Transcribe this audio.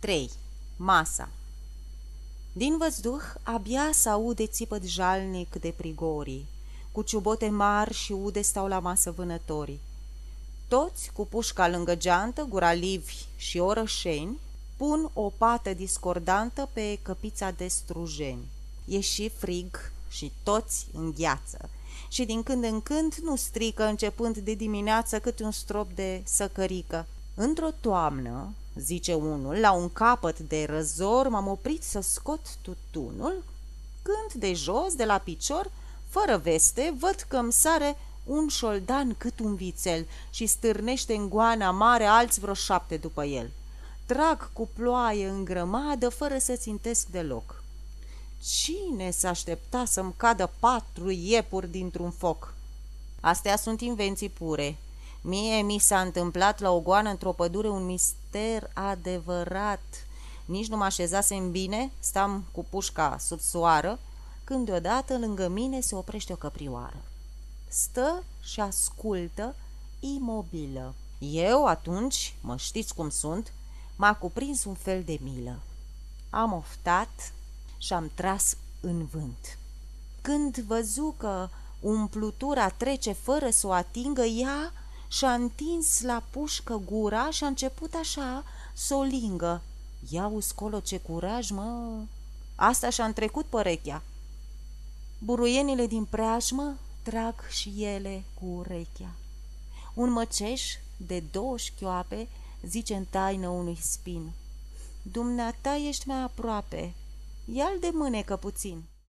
3. Masa Din văzduh abia s-aude țipăt jalnic de prigorii, Cu ciubote mari și ude stau la masă vânătorii. Toți, cu pușca lângă geantă, guralivi și orășeni, Pun o pată discordantă pe căpița de strujeni. E și frig și toți îngheață, și din când în când nu strică începând de dimineață cât un strop de săcărică. Într-o toamnă, zice unul, la un capăt de răzor m-am oprit să scot tutunul, când de jos, de la picior, fără veste, văd că îmi sare un șoldan cât un vițel și stârnește în goana mare alți vreo șapte după el. Trag cu ploaie în grămadă fără să țintesc deloc. Cine s-aștepta să-mi cadă patru iepuri dintr-un foc? Astea sunt invenții pure. Mie mi s-a întâmplat la o goană într-o pădure un mister adevărat. Nici nu mă așezasem bine, stam cu pușca sub soară, când deodată lângă mine se oprește o căprioară. Stă și ascultă imobilă. Eu atunci, mă știți cum sunt, m-a cuprins un fel de milă. Am oftat și am tras în vânt. Când văzu că umplutura trece fără să o atingă, ea și-a întins la pușcă gura și a început așa să o lingă. Ia uscolo ce curaj, mă! Asta și-a întrecut părechea. Buruienile din preajmă trag și ele cu urechea. Un măceș de două șchioape zice în taină unui spin. Dumneata ești mai aproape, ia-l de mânecă puțin.